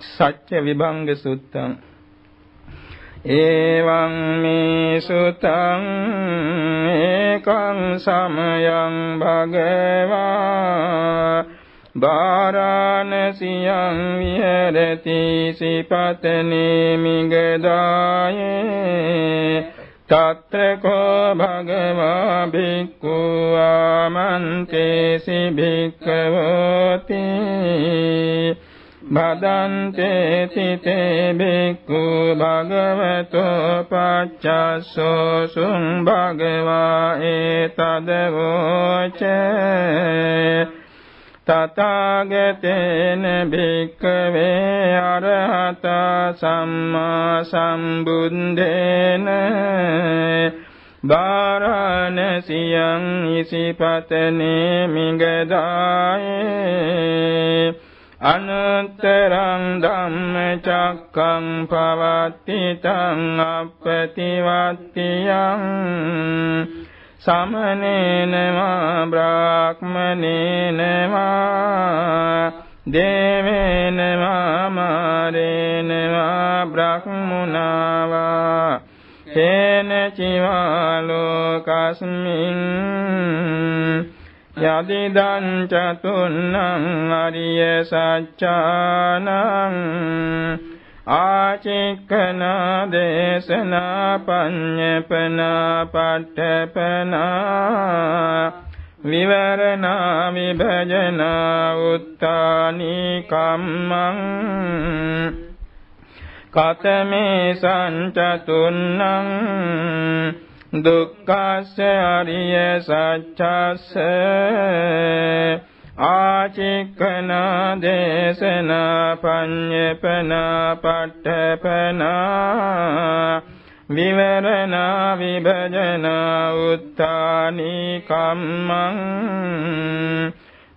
සත්‍ය විභංග සුත්තං। එවං මේ සුතං ඒකං සමයං භගවා। බාරාණසියං විහෙරති සිපතනේ මිගදායේ। තත්‍ර කෝ භගවා භික්ඛු ආමන්තේසි භික්ඛවෝති। බදන්තේ සිතේ බික්ඛු භගවතෝ පච්චස්සෝ සුං භගවා ඒතදවෝච තථාගතේන භික්ඛවේ අරහත සම්මා සම්බුද්දේන බාරාණසියං ඉසිපතනේ මිගදායේ අනුත්තරං ධම්මචක්කං පවත්තිතං අප්පතිවත්තියං සමනේන වා බ්‍රාහ්මනේන වා දේවේන වා මාරේන වා බ්‍රහ්මුණා වා තේන චිවා ලෝකස්මින් යදිදං චතුන්නං අරිය සච්ඡානං ආචික්කන දේශනා පඤ්ඤපනා පට්ඨපනා විවරණා විභජනා උත්තානි කම්මං කතමේ සංචතුන්නං දුක්ඛස්ස අරිය සත්‍යස්ස ආචික්කන දේශන පඤ්ඤපන පට්ඨපන විවරණ විභජන උත්තානි කම්මං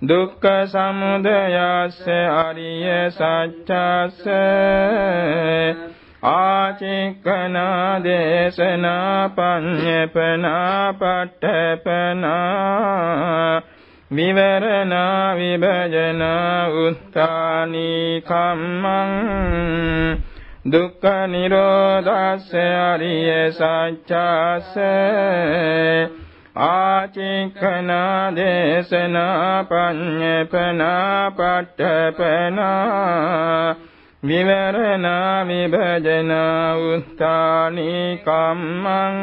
දුක්ඛ සමුදයස්ස අරිය සත්‍යස්ස ආචික්කනා දේශනා පඤ්ඤපනා පට්ඨපනා විවරණා විභජනා උත්තානි කම්මං දුක්ඛ නිරෝධස්ස අරිය සත්‍යස්ස ආචික්කනා දේශනා පඤ්ඤපනා පට්ඨපනා විවරණා විභජනා උත්තානි කම්මං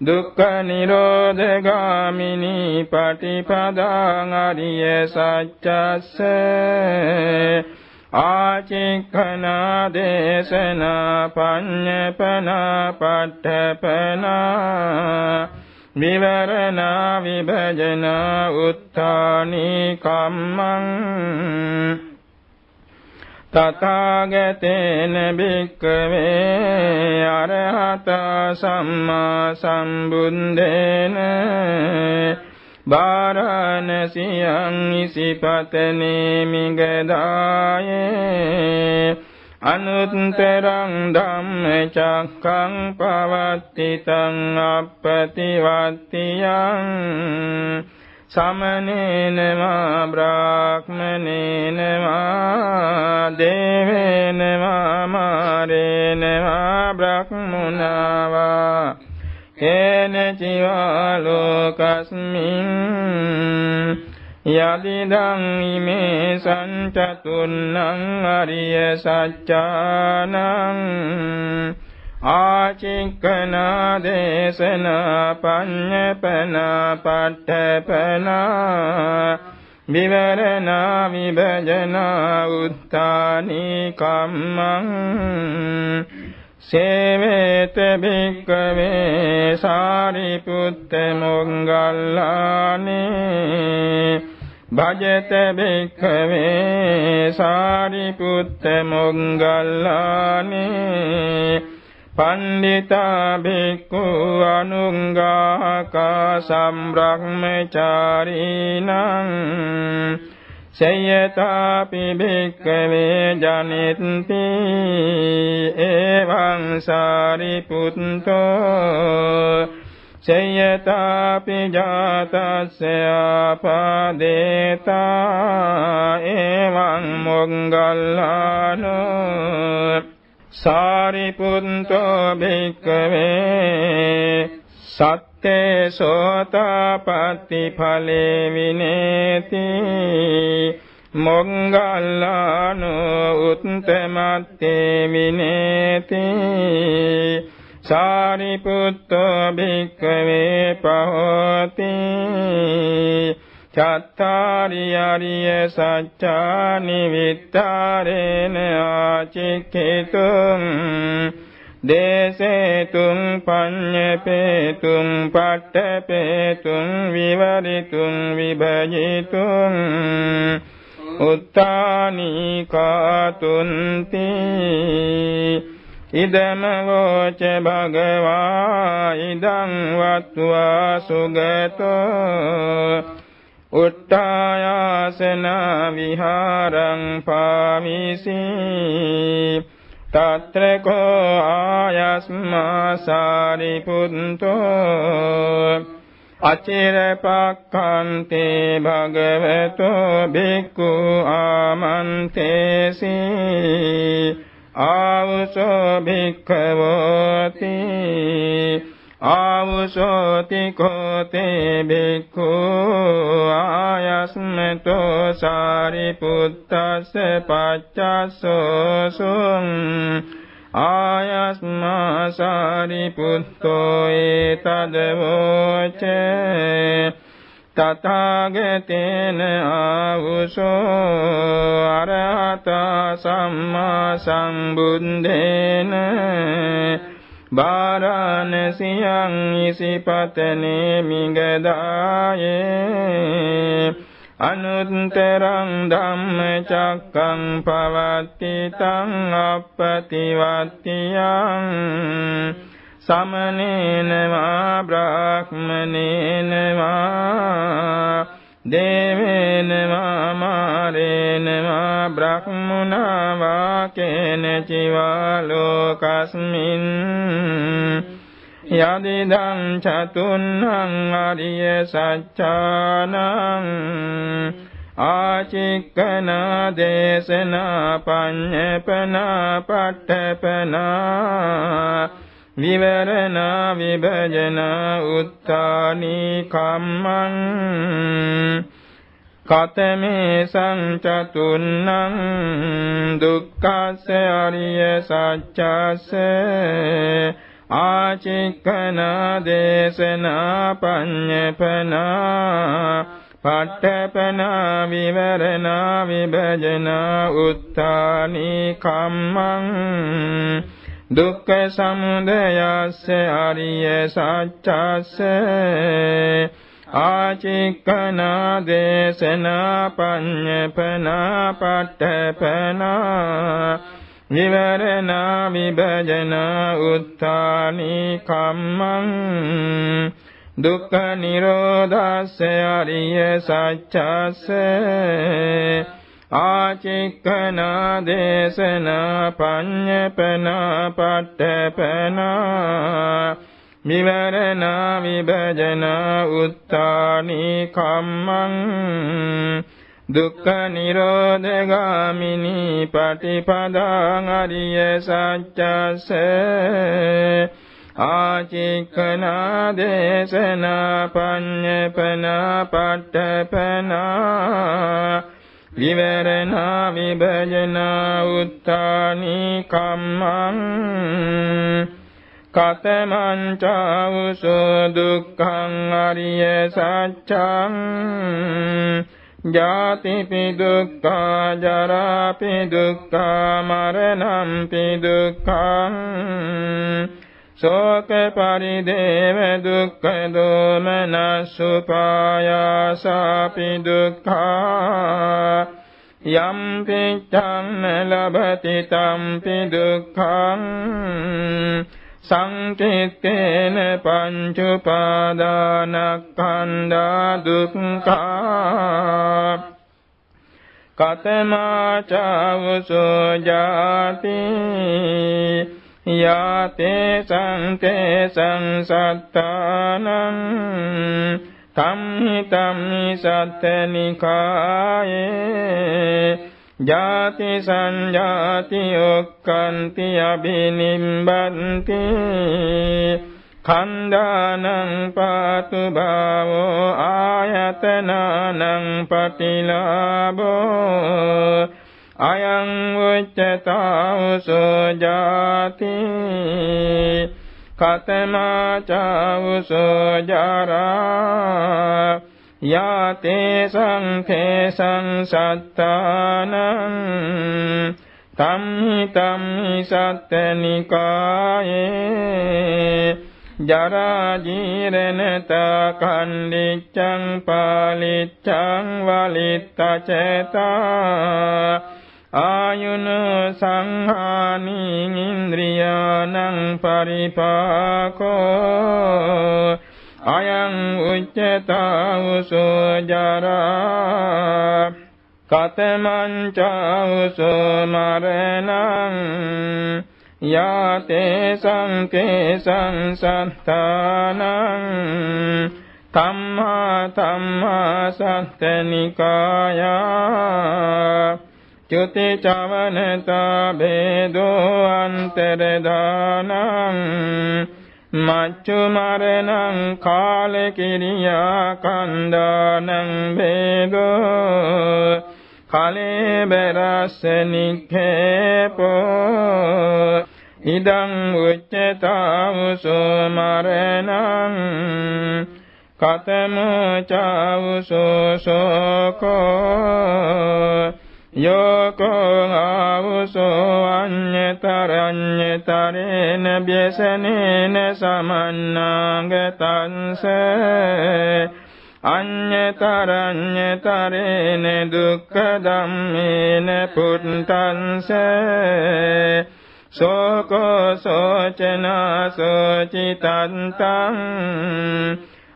දුක්ඛ නිරෝධ ගාමිනී පටිපදාං අරිය සත්‍යස්ස ආචික්ඛනා දේශනා පඤ්ඤපනා පට්ඨපනා විවරණා විභජනා උත්තානි කම්මං තථාගතේන භික්ඛවේ අරහත සම්මා සම්බුද්දේන බාරාණසියං ඉසිපතනේ මිගදායේ අනුත්තරං ධම්මචක්ඛං පවත්තිතං අප්පතිවත්තියං සමනේන වා බ්‍රාහ්මනේන වා දේවේන වා මාරේන වා බ්‍රහ්මුණා වා කේන චිවා ලෝකස්මින් යදිදං ඉමේ සංචතුන්නං අරිය සත්‍යානං ආචික්කනා දේශනා පඤ්ඤපනා පට්ඨපනා විවරණා විභජනා උත්තානි කම්මං සේවේත භික්කවේ සාරිපුත්ත මොංගල්ලානේ භජත භික්කවේ සාරිපුත්ත මොංගල්ලානේ පණ්ඩිතා භික්ඛු අනුංගාකා සම්බ්‍රහ්මචාරීනං සයතාපි භික්ඛවේ ජනිත්ති එවං සාරිපුත්තෝ සේයතාපි ජාතස්ස ආපාදේතා එවං මොග්ගල්ලානෝ සාරිපුත්තෝ භික්ඛවේ සත්තේ සෝතාපට්ටි ඵලේ විනේති මොග්ගල්ලානෝ උත්තමත්තේ විනේති සාරිපුත්තෝ භික්ඛවේ පහෝති චත්තාරි අරිය සත්‍යානි විත්තරේන ආචික්ඛිතුං දේසේතුං පඤ්ඤපේතුං පට්ඨපේතුං විවරිතුං විභජිතුං උත්තානි කාතුන්ති ඉදම වෝච භගවා ඉදං වත්වා සුගතෝ උට්ඨායාසන විහාරං පාමිසි තත්‍රකෝ ආයස්මා සාරිපුත්තෝ අචිරපක්ඛන්තේ භගවතෝ බික්ඛු ආමන්තේසි ආවසෝ භික්ඛවෝති ආවසෝතිකෝ කෝතේ බික්ඛු ආයස්මතෝ සාරිපුත්තස්ස පච්චස්සෝසුං ආයස්මා සාරිපුත්තෝ ඒතදවෝච තථාගතේන ආවුසෝ අරහත සම්මා සම්බුද්දේන බාරාණසියං ඉසිපතනේ මිගදායේ අනුත්තරං ධම්මචක්කං පවත්ති තං අප්පතිවත්තියං සමනේන වා බ්‍රාහ්මනේන වා දේවේන වා මාරේන වා බ්‍රහ්මුණා වා කේන චිවා ලෝකස්මින් යදිදං චතුන්නං අරිය සච්ඡානං ආචික්කනා දේශනා පඤ්ඤපනා පට්ඨපනා විවරණා විභජනා උත්තානි කම්මං කතමේ සංචතුන්නං දුක්ඛස්ස අරිය සත්‍යස්ස ආචික්කනා දේශනා පඤ්ඤපනා පට්ඨපනා විවරණා විභජනා උත්තානි කම්මං දුක්ඛ සමුදයස්ස අරිය සත්‍යස්ස ආචික්කනා දේශනා පඤ්ඤපනා පට්ඨපනා විවරණා විභජනා උත්තානි කම්මං දුක්ඛ නිරෝධස්ස අරිය සත්‍යස්ස ආචික්කනා දේශනා පඤ්ඤපනා පට්ඨපනා විවරණා විභජනා උත්තානි කම්මං දුක්ඛ නිරෝධගාමිනී පටිපදාං අරිය සත්‍යස්ස ආචික්කනා දේශනා පඤ්ඤපනා පට්ඨපනා විවරණා විභජනා උත්තානි කම්මං කතමං චෞසෝ දුක්ඛං අරිය සත්‍යං ජාතිපි දුක්ඛා ජරාපි දුක්ඛා මරණම්පි දුක්ඛං ශෝක පරිදේව දුක්ඛ දෝමනසුපායාසාපි දුක්ඛා යම් පිච්ඡං ලබති තම්පි දුක්ඛං සංකිට්ඨේන පංච උපාදානස්කන්ධා දුක්ඛා කතමා චවසෝ ජාති යාතේ සංතේ සංසත්තානං තම්හි තම්හි සත්තනිකායේ ජාති සංජාති ඔක්කන්ති අබිනිම්බන්ති කන්දානං පාතු භාවෝ ආයතනානං පටිලාභෝ අයං උච්චතාවසෝ ජාති කතමාචාවසෝ ජරා යාතේ සංඛේ සංසත්තානං තම්හි තම්හි සත්තනිකායේ ජරා ජීරණතා කණ්ඩිච්ඡං පාලිච්ඡං වලිත්තචේතා ආයුන සංහානි ඉන්ද්‍රියානං පරිපාකෝ අයං උච්චතාවසෝ ජරා කතමං චාවසෝ මරණං යාතේ සංකේ සංසත්තානං ධම්මා ධම්මා සත්තනිකායා චුති චවනතා බේදෝ අන්තරදානං මච්චු මරණං කාල කිරියා කන්දානං බේදෝ කලේ බරස්ස නික්ඛේපෝ ඉදං උච්චතාවසෝ මරණං කතම චාවසෝ සෝකෝ යෝකෝ ආවුසෝ අඤ්ඤතරඤ්ඤතරේන බ්‍යසනේන සමන්නාගතංස අඤ්ඤතරඤ්ඤතරේන දුක්ඛ ධම්මේන පුත්තංස සෝකෝ සෝචනා සෝචිතන්තං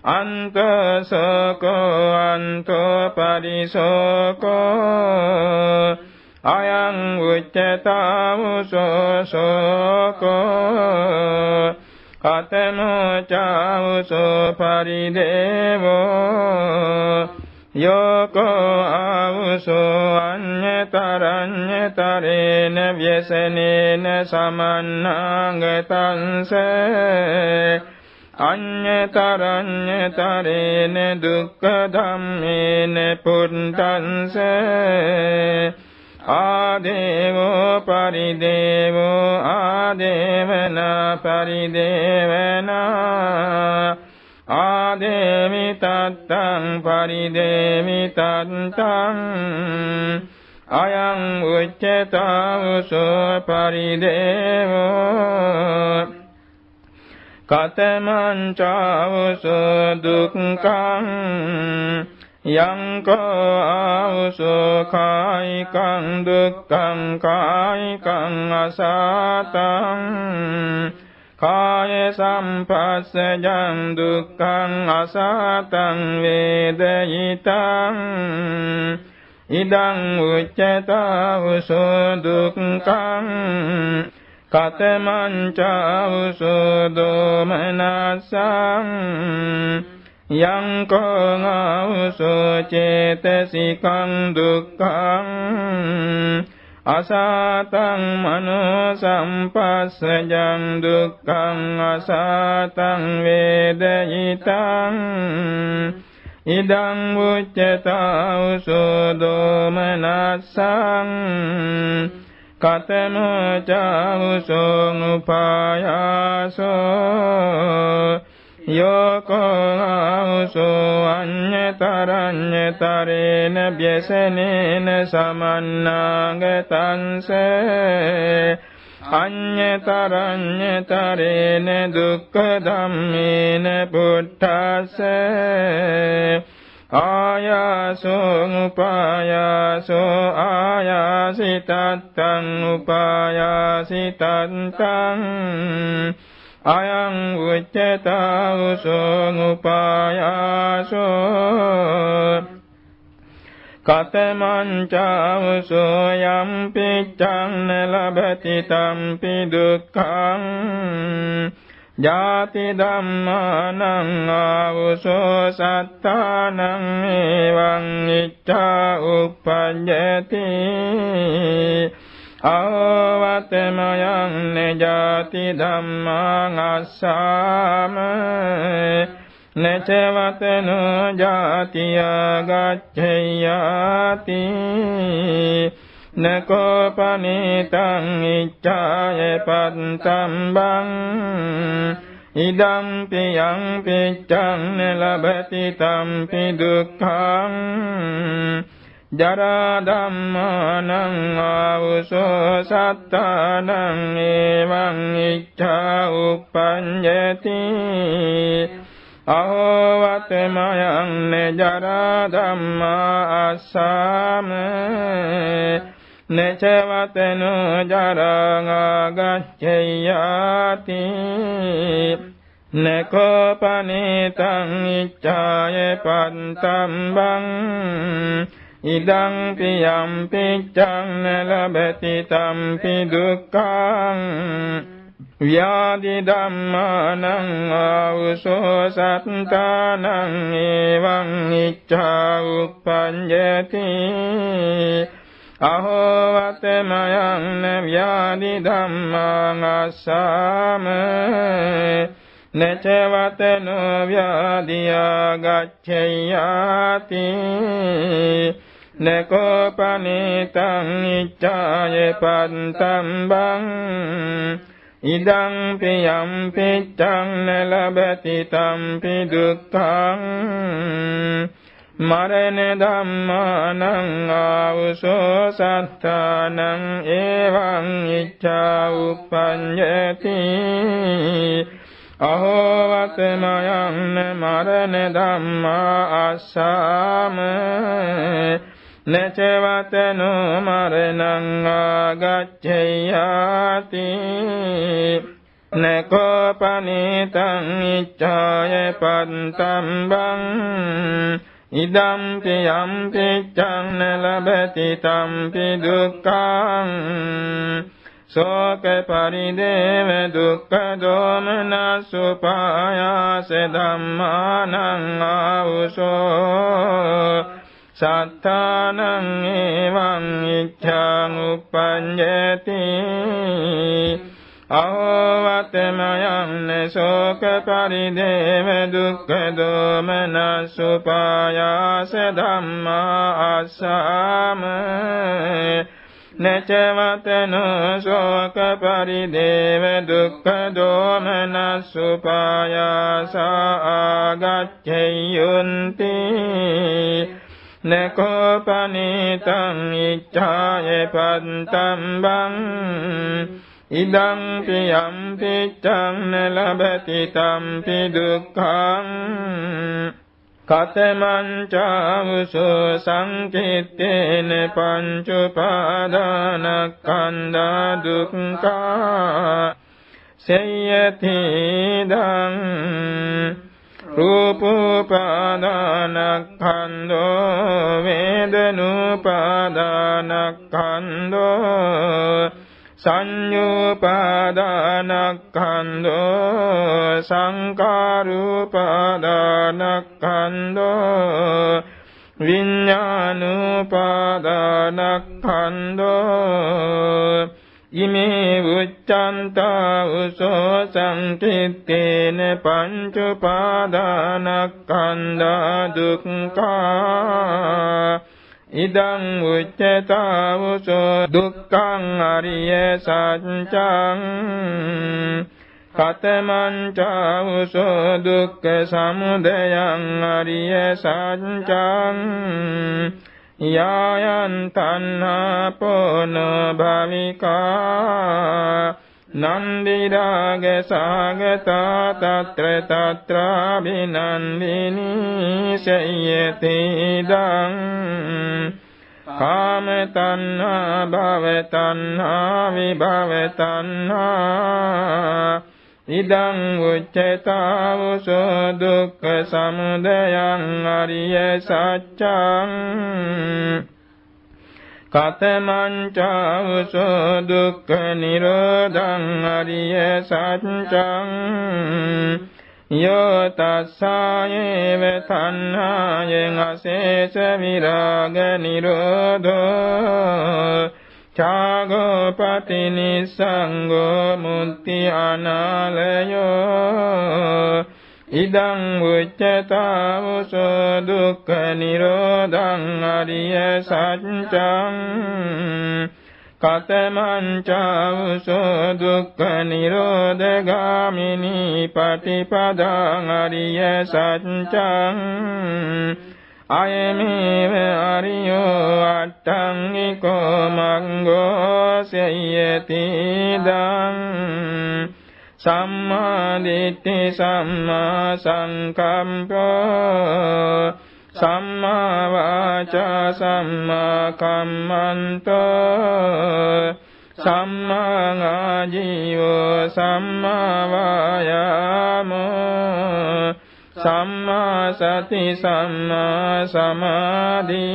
අන්තසකෝ අන්තෝ පරිසෝකෝ අයං උච්චතාවසෝ සෝකෝ කතමෝ චාවසෝ පරිදේවෝ යෝකෝ ආවසෝ අඤ්ඤතරඤ්ඤතරේන ව්‍යසනේන සමන්නාගතංසේ අඤ්ඤතරඤ්ඤතරේන දුක්ඛ ධම්මේන පුත්තංස ආදේවෝ පරිදේවෝ ආදේවන පරිදේවන ආදේමි තත්තං පරිදේමි තත්තං අයං උච්චතාවසෝ පරිදේවෝ කතමං චාවසෝ දුක්ඛං යං කෝ ආවසෝ කායිකං දුක්ඛං කායිකං අසතං කාය සම්පස්සජං දුක්ඛං අසතං වේදයිතං ඉදං උච්චතාවසෝ දුක්ඛං කතමං චෞසෝ දෝමනසං යං කෝ ආවසෝ චේතසිකං දුක්ඛං අසතං මනෝ සම්පස්සජං දුක්ඛං අසතං වේදයිතං ඉදං උච්චතාවසෝ දෝමනසං කතමෝ චාවුසෝ උපායාසෝ යෝකෝ ආවුසෝ අඤ්ඤතරඤ්ඤතරේන බ්‍යසනේන සමන්නාගතංසේ අඤ්ඤතරඤ්ඤතරේන දුක්ඛ ධම්මේන පුත්තස්සේ ආයාසෝ උපායාසෝ ආයාසිතත්තං උපායාසිතත්තං අයං උච්චතාවසෝ උපායාසෝ කතමං චාවසෝ යම් පිච්ඡං ලබති තම්පි දුක්ඛං ජාති ධම්මානං ආවසෝ සත්තානං එවං ඉච්ඡා උප්පජ්ජති ආවතමයන් නජාති ධම්මාං අස්සාම නචවතනෝ ජාතිය ගච්ඡයාති නකෝපනීතං ඉච්ඡාය පත්තම් බං ඉදම් පියං පිච්ඡං ලබති තම්පි දුක්ඛං ජරා ධම්මානං ආවුසෝ සත්තානං එවං ඉච්ඡා උප්පඤ්ඤති අහෝවතමයන් ජරා ධම්මා අස්සාම නචවතනු ජරාගච්ඡයාති නකෝපනේතං ඉච්ඡාය පත්තම් බං ඉදං පියම් පිච්ඡං ලබති තම්පි දුක්ඛං ව්‍යාධි ධම්මානං ආවසෝ සත්තානං එවං ඉච්ඡා උප්පඤ්ඤති අහෝ වතමයන් ව්‍යාධි ධම්මාං අස්සාම. නචවතනෝ ව්‍යාධියා ගච්ඡයාති නකෝපනේතං ඉච්ඡාය පත්තම් බං. ඉදං පියම් පිච්ඡං නලබති තම්පි දුක්ඛං. මරණ ධම්මානං ආවසෝ සත්තානං එවං ඉච්ඡා උප්පඤ්ඤති. අහෝ වතමයන් මරණ ධම්මා අස්සාම. නචවතනෝ මරණං ආගච්ඡයාති. නකෝපනීතං ඉච්ඡාය පත්තම් බං ඉදම් පියම් පිච්ඡං ලබති තම්පි දුක්ඛං සෝක පරිදේව දුක්ඛ දෝමනසුපායාස ධම්මානං ආවුසෝ සත්තානං එවං ඉච්ඡං උප්පඤ්ඤති අහවතමයන් ශෝක පරිදේව දුක්ඛ දෝමනසුපායාස ධම්මා අස්සාම නචවතන ශෝක පරිදේව දුක්ඛ දෝමනසුපායාස ආගච්ඡයුන්ති. නකෝපනීතං ඉච්ඡාය පත්තම් බං ඉදං පියම් පිච්ඡං ලබති තම්පි දුක්ඛං කතමං චාවසෝ සංකිට්ඨේන පංච උපාදානස්කන්ධා දුක්ඛා සේයති දං රූපෝපාදානස්කන්ධෝ වේදනෝපාදානස්කන්ධෝ සංඤෝපාදානස්කන්ධෝ සංකාරෝපාදානස්කන්ධෝ විඥානෝපාදානස්කන්ධෝ ඉමේ උච්ඡන්තා උසෝ සංකිට්ඨේන පංච පාදානස්කන්ධා දුක්ඛා ඉදං උච්චතා උසෝ දුක්ඛං අරිය සත්‍යං කතමං චාවසෝ දුක්ඛ සමුදයං අරිය සත්‍යං යායන් තණ්හා පොන භවිකා නන්දි රාග සාගතා తත්‍ර తත්‍රා බිනන්දිනී සයති දං කාම තණ්හා භව තණ්හා විභව තණ්හා ඉදං උච්චතාවසෝ දුක්ඛ සමුදයං අරිය සත්‍යං කතමං චාවසෝ දුක්ඛ නිරෝධං අරිය සත්‍යං යෝ තස්සායේව තණ්හායෙන් අශේෂ විරාග නිරෝධෝ චාගෝ පටිනිසංගෝ මුක්ති අනාලයෝ ඉදං උච්චතාවසෝ දුක්ඛ නිරෝධං අරිය සත්‍යං කතමං චාවසෝ දුක්ඛ නිරෝධගාමිනී පටිපදාං අරිය සත්‍යං අයමේව අරියෝ අට්ඨංගිකෝ මංගෝ සයති දං සම්මා දිට්ඨි සම්මා සංකම්පෝ සම්මා වාචා සම්මා කම්මන්තෝ සම්මා ආජීවෝ සම්මා වායාමෝ සම්මා සති සම්මා සමාධි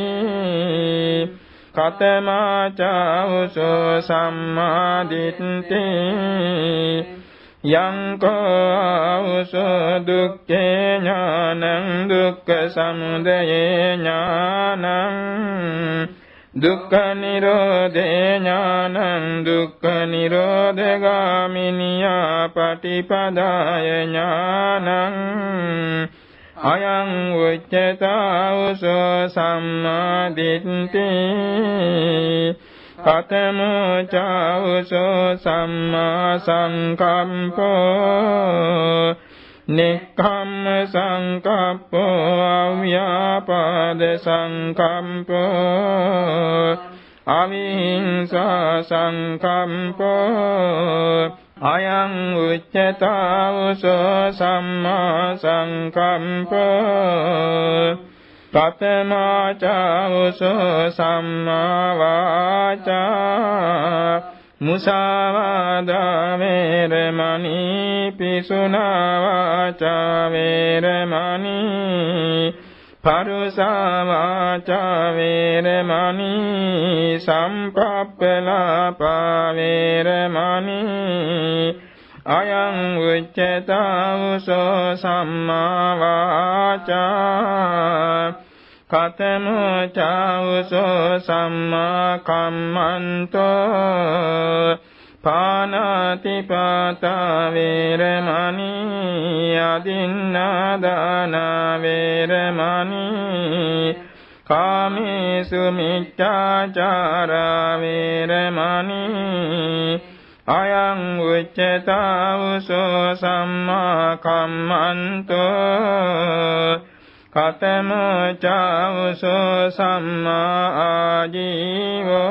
කතමා චෞසෝ සම්මා දිට්ඨි යං කෝ ආවසෝ දුක්ඛේ ඥානං දුක්ඛ සමුදය ඥානං දුක්ඛ නිරෝධේ ඥානං දුක්ඛ නිරෝධගාමිනියා පටිපදාය ඥානං අයං උච්චතාවසෝ සම්මාදිට්ඨි කතමෝ චාවසෝ සම්මා සංකම්පෝ නික්ඛම්ම සංකප්පෝ අව්‍යාපාද සංකම්පෝ අවිහිංසා සංකම්පෝ අයං උච්චතාවසෝ සම්මා සංකම්පෝ පතමාචාවසෝ සම්මා වාචා මුසාවාදා වේරමණී පිසුනා වාචා වේරමණී පරුසා වාචා වේරමණී සම්පප්පලාපා වේරමණී අයං උච්චතාවසෝ සම්මා වාචා කතමෝ චෞසෝ සම්මා කම්මන්තෝ පානාති පාතා වේරමණී අදින්නාදාන වේරමණී කාමේසු මිච්ඡාචාරා වේරමණී අයං උච්චතාවසෝ සම්මා කම්මන්තෝ කතමෝ චෞසෝ සම්මා ආජීවෝ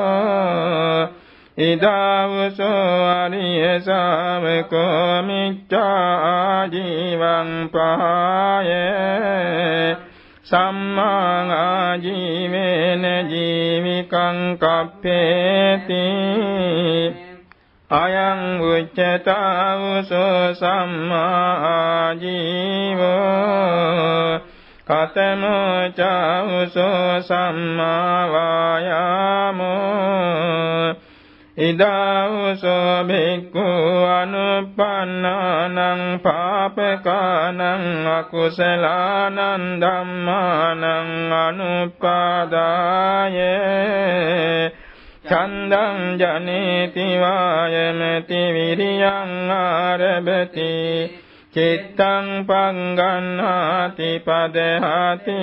ඉදාවසෝ අරිය ශාවකෝ මිච්ඡා ආජීවං පහය සම්මා ආජීවේන ජීවිකං කප්පේති අයං උච්චතාවසෝ සම්මා ආජීවෝ කතමෝ චෞසෝ සම්මා වායාමෝ ඉදාවසෝ භික්ඛු අනුපන්නානං පාපකානං අකුසලානං ධම්මානං අනුපාදාය චන්දං ජනේති වායමති විරියං ආරභති චිත්තං පංගන්නාති පදහති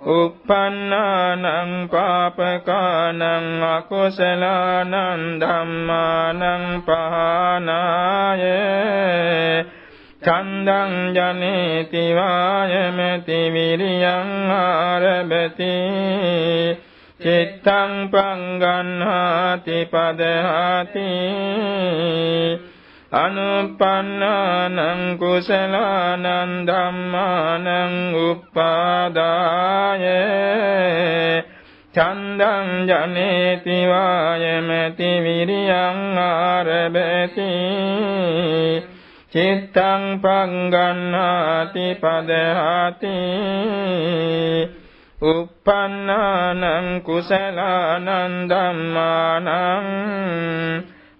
උප්පන්නානං පාපකානං අකුසලානං ධම්මානං පහනාය චන්දං ජනේති වායමති විරියං ආරභති චිත්තං පංගන්නාති පදහති අනුපන්නානං කුසලානං ධම්මානං උප්පාදාය චන්දං ජනේති වායමති විරියං ආරබති චිත්තං පංගන්නාති පදහති uppannānaṁ කුසලානං ධම්මානං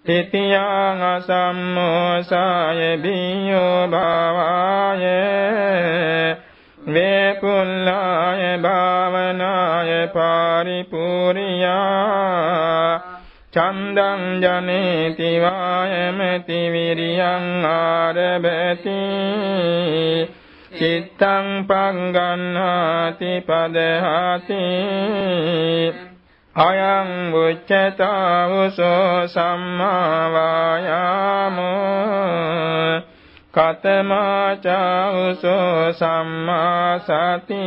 තිතියං අසම්මෝසාය බියෝ භාවාය වේකුල්ලාය භාවනාය පාරිපූර්යා චන්දං ජනේති වායමති විරියං ආරබති චිත්තං පංගන්නාති පදහති අයං උච්චතාවසෝ සම්මා වායාමෝ කතමාචාවසෝ සම්මා සති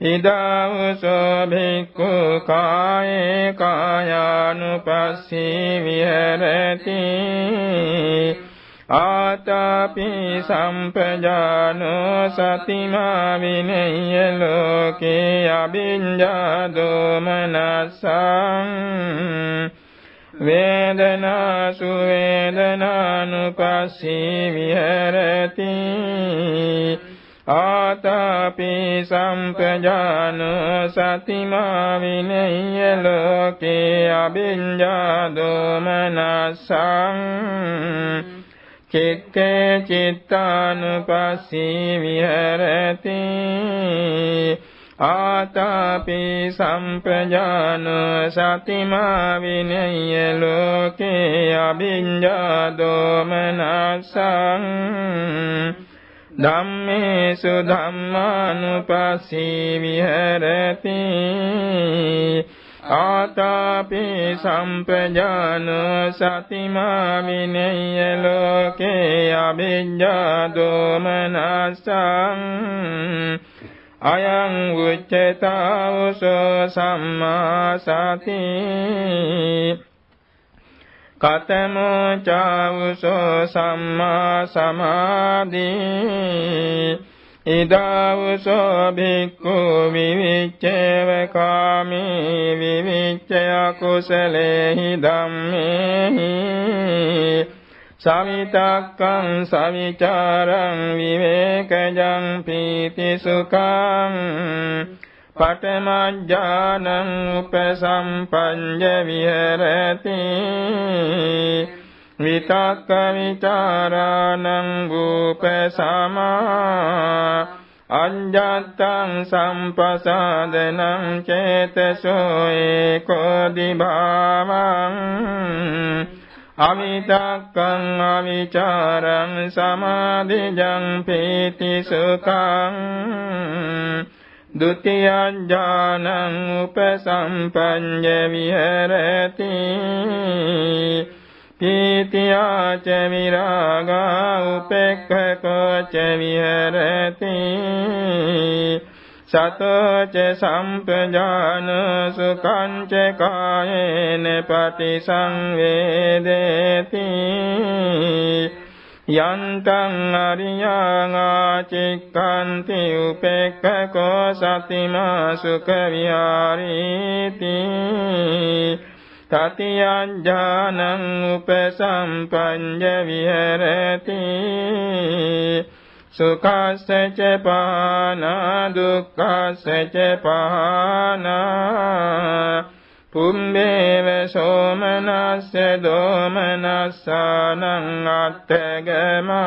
ඉදාවසෝ භික්ඛු කායේ කායානුපස්සී විහෙරති ආතාපි සම්පජානෝ සතිමා විනය්‍ය ලෝකේ අභිඤ්ඤා දෝමනසං වේදනාසු වේදනානුපස්සී විහෙරති ආතාපි සම්පජානෝ සතිමා විනය්‍ය ලෝකේ අභිඤ්ඤා දෝමනසං චිත්තේ චිත්තානුපස්සී විහෙරති ආතාපි සම්පජාන සතිමා විනය්‍ය ලෝකේ අභිඤ්ඤා දෝමනසං ධම්මේසු ධම්මානුපස්සී විහෙරති ආතාපි සම්පජාන සතිමා විනය්‍ය ලෝකේ අභිඤ්ඤා දෝමනසං අයං උච්චතාවසෝ සම්මා සති කතමෝ චාවසෝ සම්මා සමාධි ඉදාවසෝ භික්ඛු විවිච්ඡේව කාමී විවිච්ඡය කුසලේහි ධම්මේහි සවිතක්කං සවිචාරං විවේකජං පීති සුඛං පඨමඥානං උපසම්පඤ්ඤ විහෙරති විතක්ක විචාරානං උපසමා අඤ්ඤත්තං සම්පසාදනං චේතසෝ ඒකෝ දිභාවං අවිතක්කං අවිචාරං සමාධිජං පීති සුඛං ဒုတိယඥානං උපසම්පඤ්ඤ විහෙරති පීතියා ච විරාගා උපේක්ඛකෝ ච විහෙරති සතෝ ච සම්පජාන සුඛං ච කායේන පටිසංවේදේති යන්තං අරියාං ආචික්ඛන්ති උපේක්ඛකෝ සතිමා සුඛ විහාරීති තතියඥානං උපසම්පඤ්ඤ විහෙරති। සුඛස්ස ච පානා දුක්ඛස්ස ච පානා। පුම්බේව සෝමනස්ස දෝමනස්සානං අත්තගමා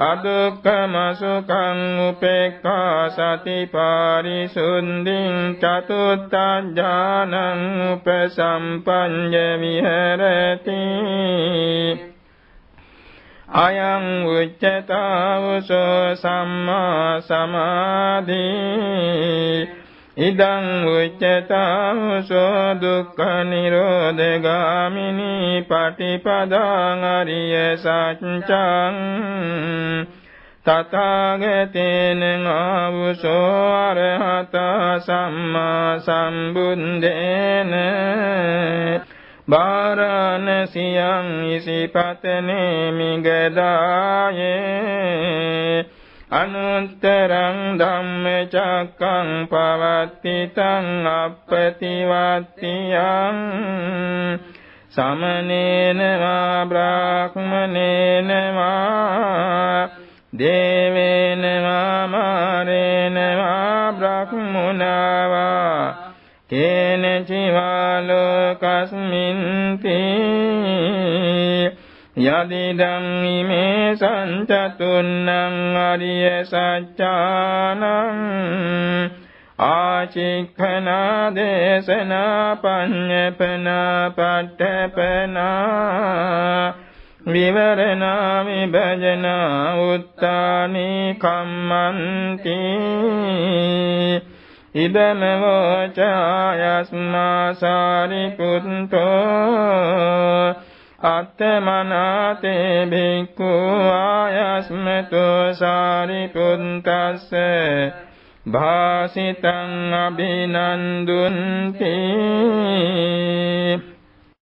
අදුක්ඛම සුඛං උපේක්ඛා සති පාරිසුද්ධින් චතුත්ථ ඥානං උපසම්පඤ්ඤ විහෙරති අයං උච්චතාවසෝ සම්මා සමාධි. ඉදං උච්චතාවසෝ දුක්ඛ නිරෝධගාමිනී පටිපදාං අරිය සත්‍යං තථාගතේන ආවුසෝ අරහත සම්මා සම්බුද්දේන වාරාණසියං ඉසිපතනේ මිගදායේ අනුත්තරං ධම්මචක්කං පවත්තිතං අප්පතිවත්තියං සමනේන වා බ්‍රාහ්මනේන වා දේවේන වා මාරේන වා බ්‍රහ්මුණා වා කේන චිවා ලෝකස්මින්ති යදිදං ඉමේ සංචතුන්නං අරිය සත්‍යානං ආචික්ඛනා දේශනා පඤ්ඤපනා පට්ඨපනා විවරණා විභජනා උත්තානි කම්මන්ති ඉදම වචායස්මා සාරිපුත්තෝ අත්තමනාතේ භික්ඛු ආයස්මතු සාරිපුත්තස්ස භාසිතං අභිනන්දුන්ති